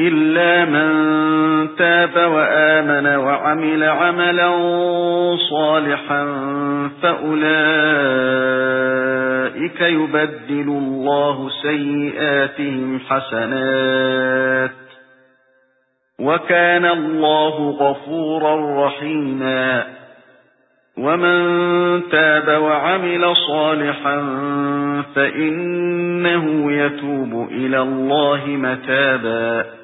إِلَّا مَن تَابَ وَآمَنَ وَعَمِلَ عَمَلًا صَالِحًا فَأُولَئِكَ يُبَدِّلُ اللَّهُ سَيِّئَاتِهِمْ حَسَنَاتٍ وَكَانَ اللَّهُ غَفُورًا رَّحِيمًا وَمَن تَابَ وَعَمِلَ صَالِحًا فَإِنَّهُ يَتُوبُ إِلَى اللَّهِ مَتَابًا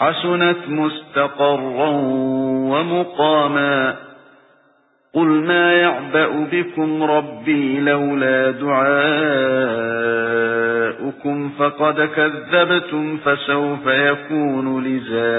حَسُنَتْ مُسْتَقَرًّا وَمُقَامًا قُلْ مَا يَعْبَأُ بِكُمْ رَبِّي لَوْلَا دُعَاؤُكُمْ فَقَدْ كَذَّبْتُمْ فَسَوْفَ يَكُونُ لِزَامًا